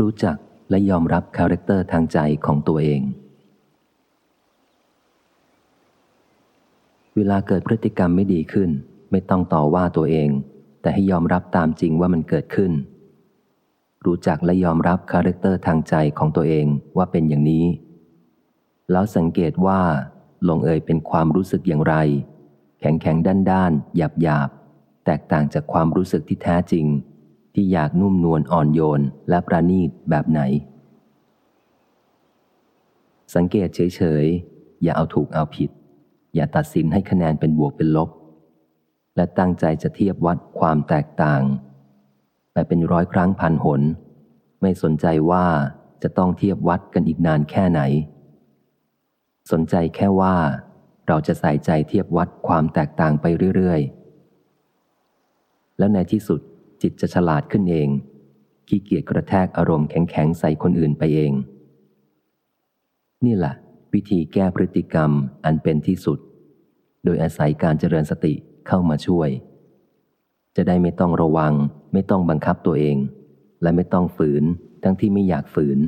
รู้จักและยอมรับ character ทางใจของตัวเอง เวลาเกิดพฤติกรรมไม่ดีขึ้น ไม่ต้องต่อว่าตัวเอง แต่ให้ยอมรับตามจริงว่ามันเกิดขึ้น รู้จักและยอมรับ character ทางใจของตัวเองว่าเป็นอย่างนี้ แล้วสังเกตว่า ลงเอยเป็นความรู้สึกอย่างไร แข็งแข็งด้านด้านหยาบหยาบแตกต่างจากความรู้สึกที่แท้จริง ที่อยากนุ่มนวลอ่อนโยนและประณีตแบบไหน สังเกตเฉยๆ อย่าเอาถูกเอาผิด อย่าตัดสินให้คะแนนเป็นบวกเป็นลบ และตั้งใจจะเทียบวัดความแตกต่าง ไปเป็นร้อยครั้งพันหน ไม่สนใจว่าจะต้องเทียบวัดกันอีกนานแค่ไหน สนใจแค่ว่าเราจะใส่ใจเทียบวัดความแตกต่างไปเรื่อย ๆ แล้วในที่สุด จิตจะฉลาดขึ้นเอง ขี้เกียจกระแทกอารมณ์แข็งๆใส่คนอื่นไปเอง นี่แหละวิธีแก้พฤติกรรมอันเป็นที่สุด โดยอาศัยการเจริญสติเข้ามาช่วย จะได้ไม่ต้องระวัง ไม่ต้องบังคับตัวเอง และไม่ต้องฝืนทั้งที่ไม่อยากฝืน